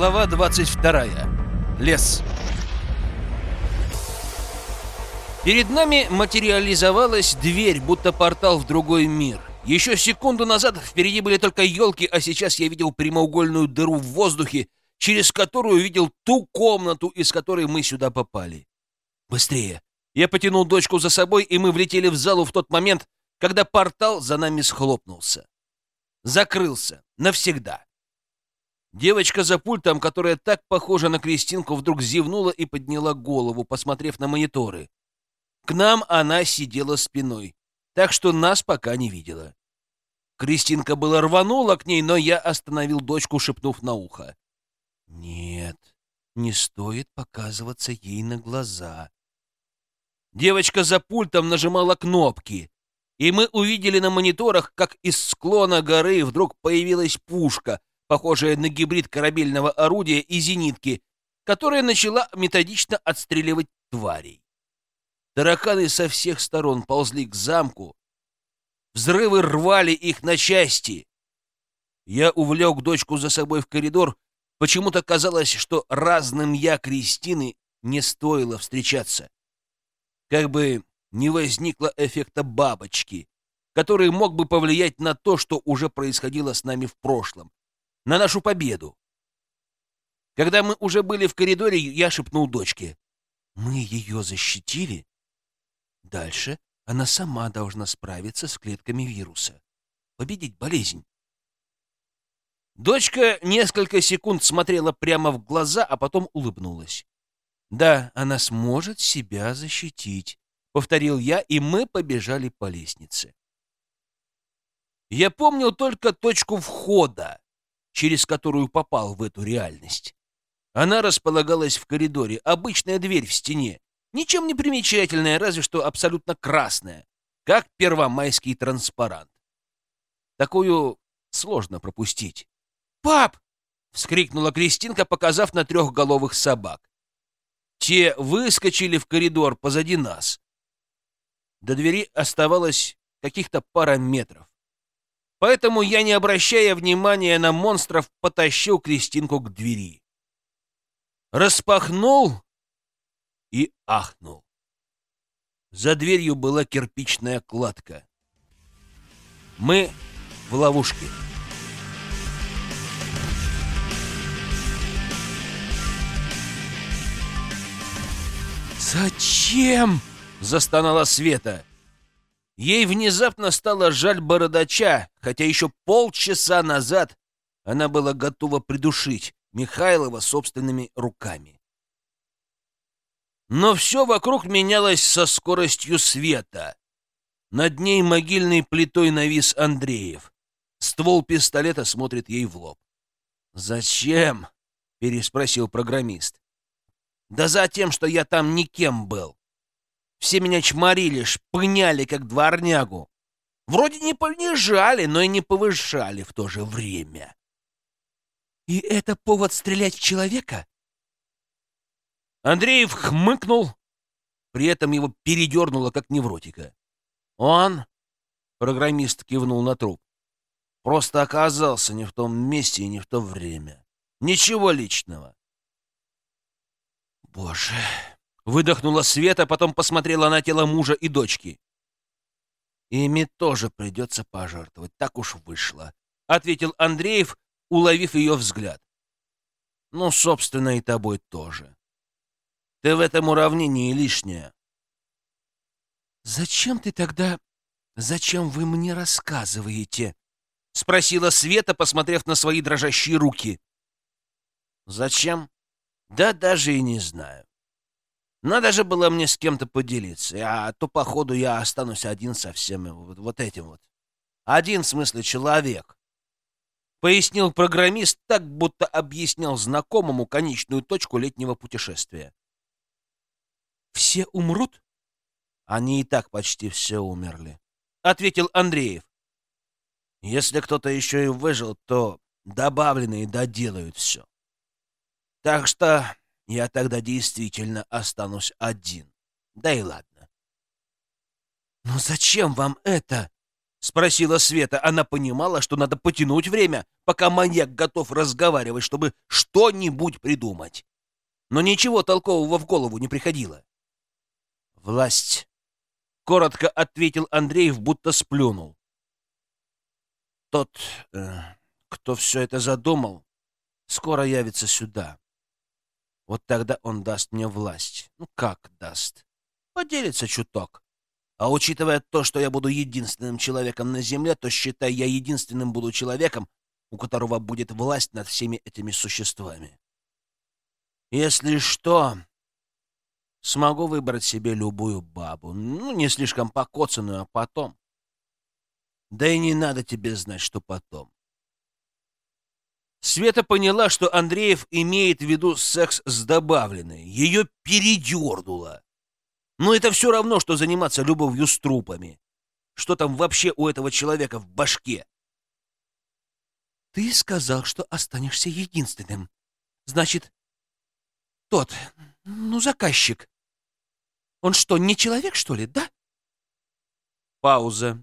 Глава 22. Лес. Перед нами материализовалась дверь, будто портал в другой мир. Еще секунду назад впереди были только елки, а сейчас я видел прямоугольную дыру в воздухе, через которую видел ту комнату, из которой мы сюда попали. Быстрее! Я потянул дочку за собой, и мы влетели в залу в тот момент, когда портал за нами схлопнулся. Закрылся. Навсегда. Девочка за пультом, которая так похожа на Кристинку, вдруг зевнула и подняла голову, посмотрев на мониторы. К нам она сидела спиной, так что нас пока не видела. Кристинка было рванула к ней, но я остановил дочку, шепнув на ухо. «Нет, не стоит показываться ей на глаза». Девочка за пультом нажимала кнопки, и мы увидели на мониторах, как из склона горы вдруг появилась пушка, похожая на гибрид корабельного орудия и зенитки, которая начала методично отстреливать тварей. Тараканы со всех сторон ползли к замку. Взрывы рвали их на части. Я увлек дочку за собой в коридор. Почему-то казалось, что разным я Кристины не стоило встречаться. Как бы не возникло эффекта бабочки, который мог бы повлиять на то, что уже происходило с нами в прошлом, на нашу победу. Когда мы уже были в коридоре, я шепнул дочке. Мы ее защитили. Дальше она сама должна справиться с клетками вируса, победить болезнь. Дочка несколько секунд смотрела прямо в глаза, а потом улыбнулась. «Да, она сможет себя защитить», — повторил я, и мы побежали по лестнице. Я помнил только точку входа, через которую попал в эту реальность. Она располагалась в коридоре, обычная дверь в стене, ничем не примечательная, разве что абсолютно красная, как первомайский транспарант. Такую сложно пропустить. «Пап!» — вскрикнула Кристинка, показав на трехголовых собак. Те выскочили в коридор позади нас. До двери оставалось каких-то пара метров. Поэтому я, не обращая внимания на монстров, потащил Кристинку к двери. Распахнул и ахнул. За дверью была кирпичная кладка. Мы в ловушке. «Зачем?» — застонала Света. Ей внезапно стало жаль бородача, хотя еще полчаса назад она была готова придушить Михайлова собственными руками. Но все вокруг менялось со скоростью света. Над ней могильной плитой навис Андреев. Ствол пистолета смотрит ей в лоб. «Зачем?» — переспросил программист. «Да за тем, что я там никем был. Все меня чморили, шпыняли, как дворнягу. Вроде не понижали, но и не повышали в то же время. И это повод стрелять в человека? Андреев хмыкнул, при этом его передернуло, как невротика. Он, программист кивнул на труп, просто оказался не в том месте и не в то время. Ничего личного. Боже, Выдохнула Света, потом посмотрела на тело мужа и дочки. «Ими тоже придется пожертвовать, так уж вышло», — ответил Андреев, уловив ее взгляд. «Ну, собственно, и тобой тоже. Ты в этом уравнении лишняя». «Зачем ты тогда... Зачем вы мне рассказываете?» — спросила Света, посмотрев на свои дрожащие руки. «Зачем? Да даже и не знаю. Надо же было мне с кем-то поделиться, а то, походу, я останусь один со всем вот, вот этим вот. Один, в смысле, человек. Пояснил программист так, будто объяснял знакомому конечную точку летнего путешествия. «Все умрут?» «Они и так почти все умерли», — ответил Андреев. «Если кто-то еще и выжил, то добавленные доделают все. Так что я тогда действительно останусь один. Да и ладно. «Но зачем вам это?» — спросила Света. Она понимала, что надо потянуть время, пока маньяк готов разговаривать, чтобы что-нибудь придумать. Но ничего толкового в голову не приходило. «Власть», — коротко ответил Андреев, будто сплюнул. «Тот, э, кто все это задумал, скоро явится сюда. Вот тогда он даст мне власть. Ну как даст? Поделится чуток. А учитывая то, что я буду единственным человеком на Земле, то, считай, я единственным буду человеком, у которого будет власть над всеми этими существами. Если что, смогу выбрать себе любую бабу, ну, не слишком покоцанную, а потом. Да и не надо тебе знать, что потом. Света поняла, что Андреев имеет в виду секс с добавленной. Ее передернуло. Но это все равно, что заниматься любовью с трупами. Что там вообще у этого человека в башке? Ты сказал, что останешься единственным. Значит, тот, ну, заказчик. Он что, не человек, что ли, да? Пауза.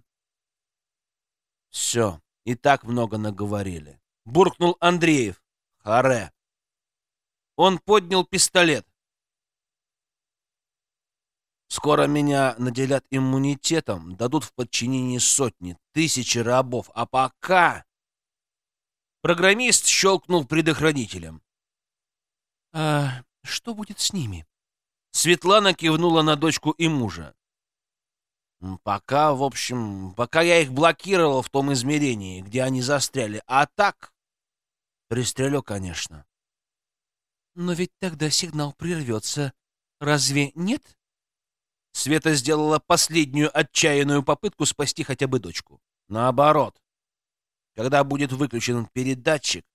Все, и так много наговорили. Буркнул Андреев. Харе. Он поднял пистолет. Скоро меня наделят иммунитетом, дадут в подчинение сотни, тысячи рабов, а пока... Программист щелкнул предохранителем. «А что будет с ними?» Светлана кивнула на дочку и мужа. «Пока, в общем, пока я их блокировал в том измерении, где они застряли. А так, Пристрелю, конечно. Но ведь тогда сигнал прервется. Разве нет? Света сделала последнюю отчаянную попытку спасти хотя бы дочку. Наоборот. Когда будет выключен передатчик,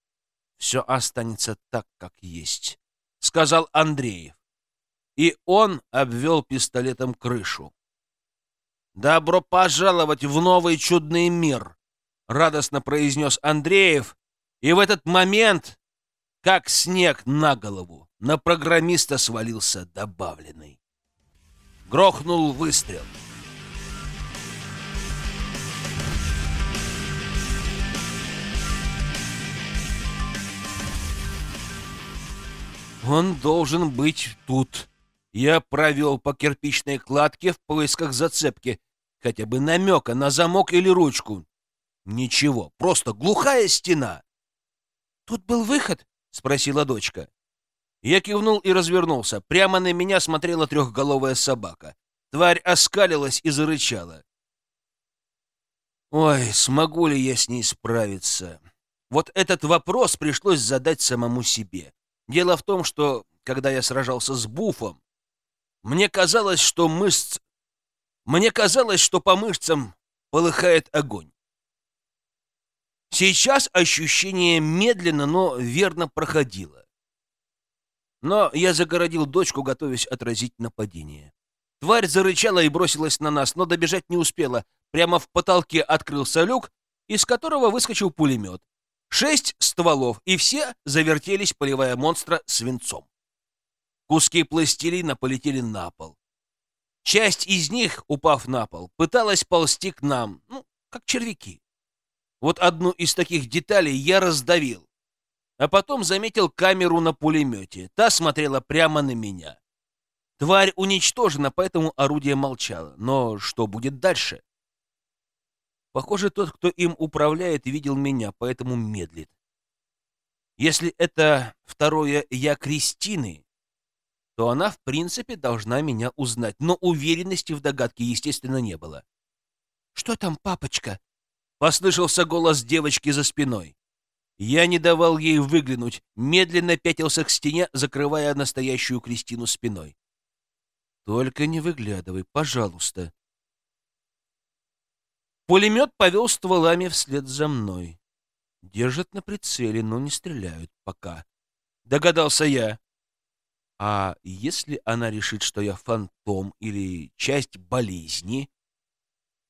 все останется так, как есть, — сказал Андреев. И он обвел пистолетом крышу. «Добро пожаловать в новый чудный мир!» — радостно произнес Андреев и в этот момент, как снег на голову, на программиста свалился добавленный. Грохнул выстрел. Он должен быть тут. Я провел по кирпичной кладке в поисках зацепки, хотя бы намека на замок или ручку. Ничего, просто глухая стена. «Тут был выход?» — спросила дочка. Я кивнул и развернулся. Прямо на меня смотрела трехголовая собака. Тварь оскалилась и зарычала. Ой, смогу ли я с ней справиться? Вот этот вопрос пришлось задать самому себе. Дело в том, что, когда я сражался с Буфом, мне казалось, что мышц... Мне казалось, что по мышцам полыхает огонь. Сейчас ощущение медленно, но верно проходило. Но я загородил дочку, готовясь отразить нападение. Тварь зарычала и бросилась на нас, но добежать не успела. Прямо в потолке открылся люк, из которого выскочил пулемет. Шесть стволов, и все завертелись, поливая монстра свинцом. Куски пластилина полетели на пол. Часть из них, упав на пол, пыталась ползти к нам, ну, как червяки. Вот одну из таких деталей я раздавил. А потом заметил камеру на пулемете. Та смотрела прямо на меня. Тварь уничтожена, поэтому орудие молчало. Но что будет дальше? Похоже, тот, кто им управляет, видел меня, поэтому медлит. Если это второе «я» Кристины, то она, в принципе, должна меня узнать, но уверенности в догадке, естественно, не было. «Что там, папочка?» Послышался голос девочки за спиной. Я не давал ей выглянуть, медленно пятился к стене, закрывая настоящую Кристину спиной. «Только не выглядывай, пожалуйста». Пулемет повел стволами вслед за мной. Держат на прицеле, но не стреляют пока. Догадался я. А если она решит, что я фантом или часть болезни,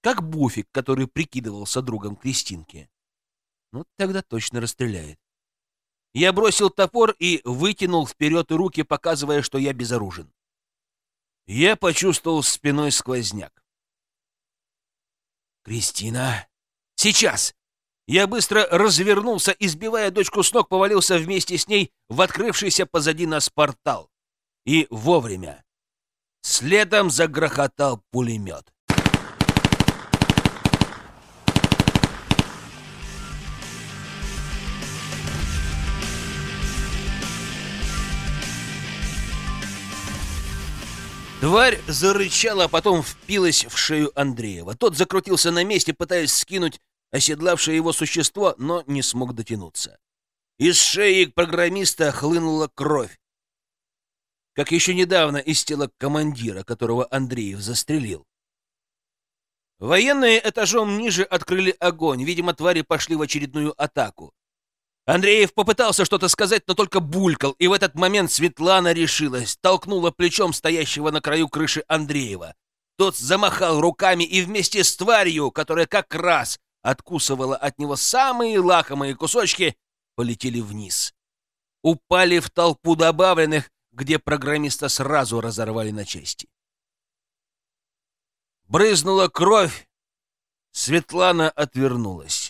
как Буфик, который прикидывался другом Кристинки. Ну, тогда точно расстреляет. Я бросил топор и вытянул вперед руки, показывая, что я безоружен. Я почувствовал спиной сквозняк. «Кристина! Сейчас!» Я быстро развернулся и, сбивая дочку с ног, повалился вместе с ней в открывшийся позади нас портал. И вовремя. Следом загрохотал пулемет. Тварь зарычала, а потом впилась в шею Андреева. Тот закрутился на месте, пытаясь скинуть оседлавшее его существо, но не смог дотянуться. Из шеи программиста хлынула кровь. Как еще недавно из тела командира, которого Андреев застрелил. Военные этажом ниже открыли огонь. Видимо, твари пошли в очередную атаку. Андреев попытался что-то сказать, но только булькал, и в этот момент Светлана решилась, толкнула плечом стоящего на краю крыши Андреева. Тот замахал руками и вместе с тварью, которая как раз откусывала от него самые лакомые кусочки, полетели вниз. Упали в толпу добавленных, где программиста сразу разорвали на части. Брызнула кровь. Светлана отвернулась.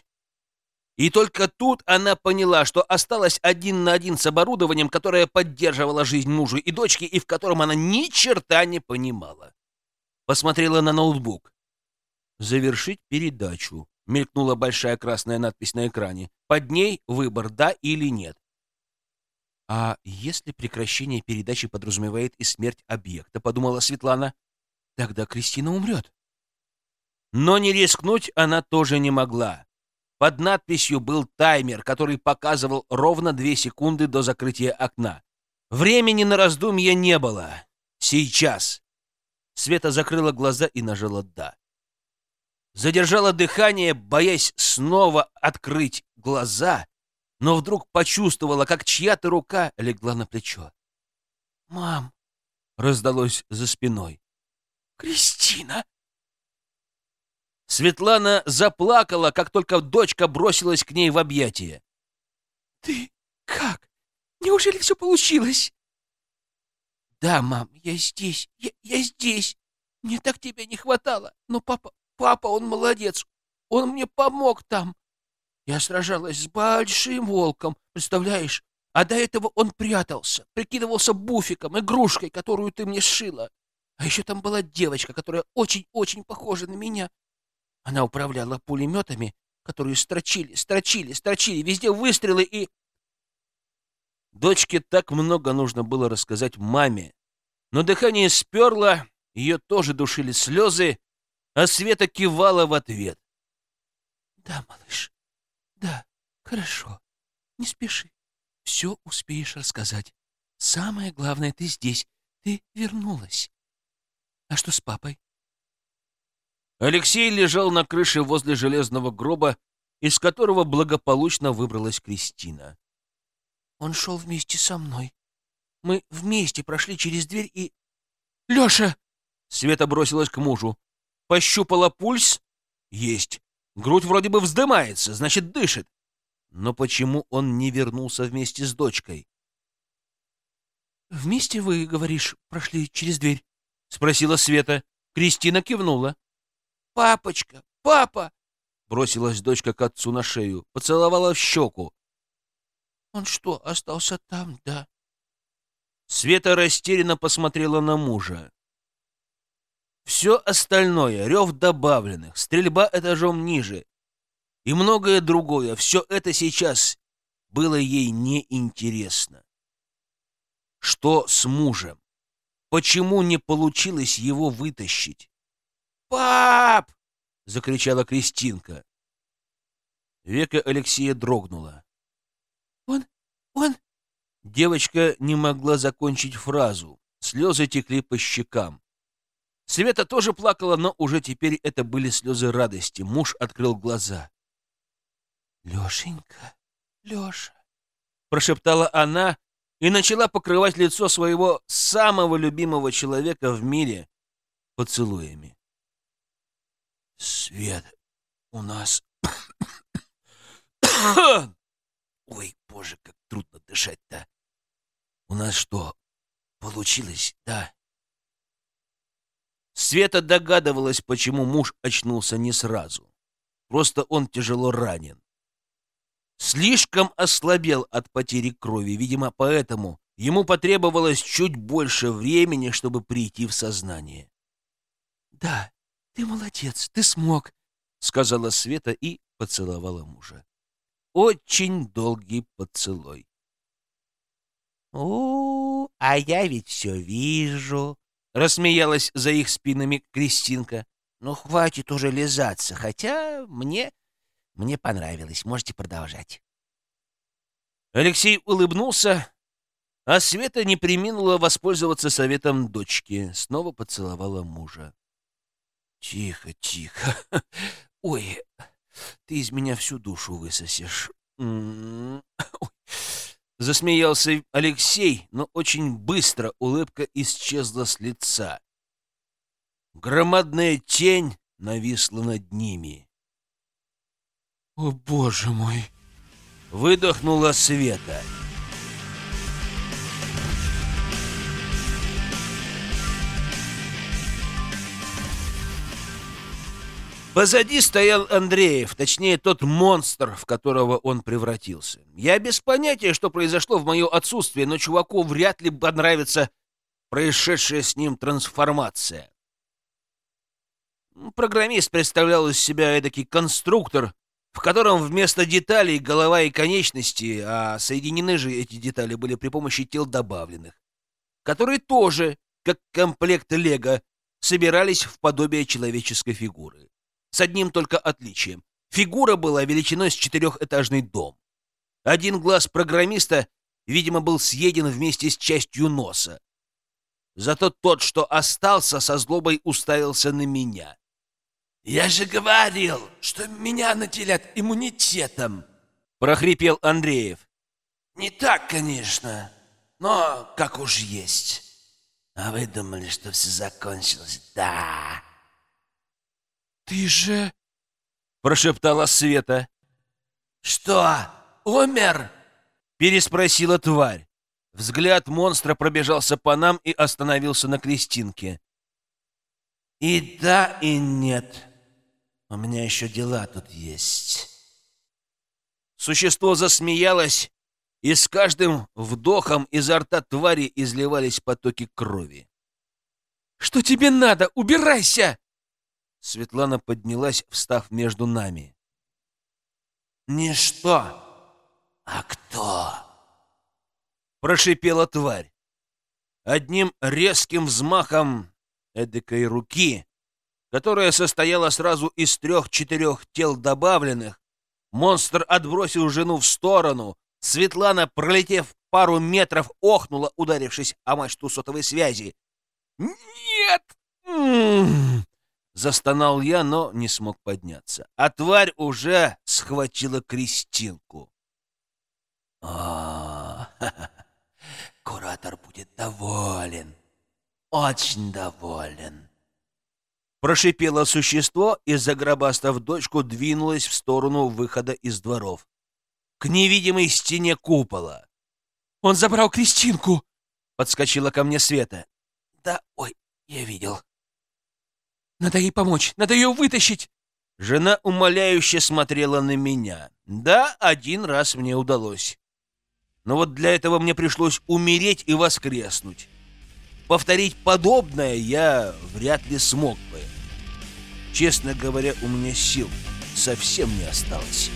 И только тут она поняла, что осталась один на один с оборудованием, которое поддерживало жизнь мужу и дочки, и в котором она ни черта не понимала. Посмотрела на ноутбук. «Завершить передачу», — мелькнула большая красная надпись на экране. Под ней выбор «да» или «нет». «А если прекращение передачи подразумевает и смерть объекта?» — подумала Светлана. «Тогда Кристина умрет». Но не рискнуть она тоже не могла. Под надписью был таймер, который показывал ровно две секунды до закрытия окна. Времени на раздумья не было. Сейчас. Света закрыла глаза и нажала «да». Задержала дыхание, боясь снова открыть глаза, но вдруг почувствовала, как чья-то рука легла на плечо. «Мам!» — раздалось за спиной. «Кристина!» Светлана заплакала, как только дочка бросилась к ней в объятия. «Ты как? Неужели все получилось?» «Да, мам, я здесь, я, я здесь. Мне так тебя не хватало. Но папа, папа, он молодец. Он мне помог там. Я сражалась с большим волком, представляешь? А до этого он прятался, прикидывался буфиком, игрушкой, которую ты мне сшила. А еще там была девочка, которая очень-очень похожа на меня. Она управляла пулеметами, которые строчили, строчили, строчили, везде выстрелы и... Дочке так много нужно было рассказать маме, но дыхание сперло, ее тоже душили слезы, а Света кивала в ответ. «Да, малыш, да, хорошо, не спеши, все успеешь рассказать. Самое главное, ты здесь, ты вернулась. А что с папой? Алексей лежал на крыше возле железного гроба, из которого благополучно выбралась Кристина. Он шел вместе со мной. Мы вместе прошли через дверь и... «Леша!» Света бросилась к мужу. Пощупала пульс. Есть. Грудь вроде бы вздымается, значит, дышит. Но почему он не вернулся вместе с дочкой? «Вместе вы, говоришь, прошли через дверь?» — спросила Света. Кристина кивнула. «Папочка! Папа!» Бросилась дочка к отцу на шею, поцеловала в щеку. «Он что, остался там, да?» Света растерянно посмотрела на мужа. Все остальное, рев добавленных, стрельба этажом ниже и многое другое, все это сейчас было ей неинтересно. Что с мужем? Почему не получилось его вытащить? «Пап!» — закричала Кристинка. Века Алексея дрогнула. «Он... он...» Девочка не могла закончить фразу. Слезы текли по щекам. Света тоже плакала, но уже теперь это были слезы радости. Муж открыл глаза. «Лешенька, Леша!» — прошептала она и начала покрывать лицо своего самого любимого человека в мире поцелуями. Свет, у нас... Ой, боже, как трудно дышать-то. У нас что, получилось, да? Света догадывалась, почему муж очнулся не сразу. Просто он тяжело ранен. Слишком ослабел от потери крови, видимо, поэтому ему потребовалось чуть больше времени, чтобы прийти в сознание. «Да, ты молодец, ты смог», — сказала Света и поцеловала мужа. Очень долгий поцелуй. «О, а я ведь все вижу», — рассмеялась за их спинами Кристинка. «Ну, хватит уже лизаться, хотя мне... мне понравилось. Можете продолжать». Алексей улыбнулся, а Света не приминула воспользоваться советом дочки. Снова поцеловала мужа. «Тихо, тихо. Ой, ты из меня всю душу высосешь. М-м-м. Засмеялся Алексей, но очень быстро улыбка исчезла с лица. Громадная тень нависла над ними. «О, боже мой!» — выдохнула Света. Позади стоял Андреев, точнее, тот монстр, в которого он превратился. Я без понятия, что произошло в мое отсутствие, но чуваку вряд ли понравится происшедшая с ним трансформация. Программист представлял из себя эдакий конструктор, в котором вместо деталей голова и конечности, а соединены же эти детали были при помощи тел добавленных, которые тоже, как комплект лего, собирались в подобие человеческой фигуры с одним только отличием. Фигура была величиной с четырехэтажный дом. Один глаз программиста, видимо, был съеден вместе с частью носа. Зато тот, что остался, со злобой уставился на меня. «Я же говорил, что меня наделят иммунитетом!» — прохрипел Андреев. «Не так, конечно, но как уж есть. А вы думали, что все закончилось? Да!» «Ты же...» — прошептала Света. «Что, умер?» — переспросила тварь. Взгляд монстра пробежался по нам и остановился на Кристинке. «И да, и нет. У меня еще дела тут есть». Существо засмеялось, и с каждым вдохом изо рта твари изливались потоки крови. «Что тебе надо? Убирайся!» Светлана поднялась, встав между нами. «Не что, а кто?» Прошипела тварь. Одним резким взмахом эдакой руки, которая состояла сразу из трех-четырех тел добавленных, монстр отбросил жену в сторону. Светлана, пролетев пару метров, охнула, ударившись о мачту сотовой связи. «Нет!» Застонал я, но не смог подняться. А тварь уже схватила Кристинку. О, куратор будет доволен. Очень доволен. Прошипело существо и, загробастав дочку, двинулось в сторону выхода из дворов. К невидимой стене купола. «Он забрал Кристинку!» — подскочила ко мне Света. «Да, ой, я видел». Надо ей помочь, надо ее вытащить. Жена умоляюще смотрела на меня. Да, один раз мне удалось. Но вот для этого мне пришлось умереть и воскреснуть. Повторить подобное я вряд ли смог бы. Честно говоря, у меня сил совсем не осталось.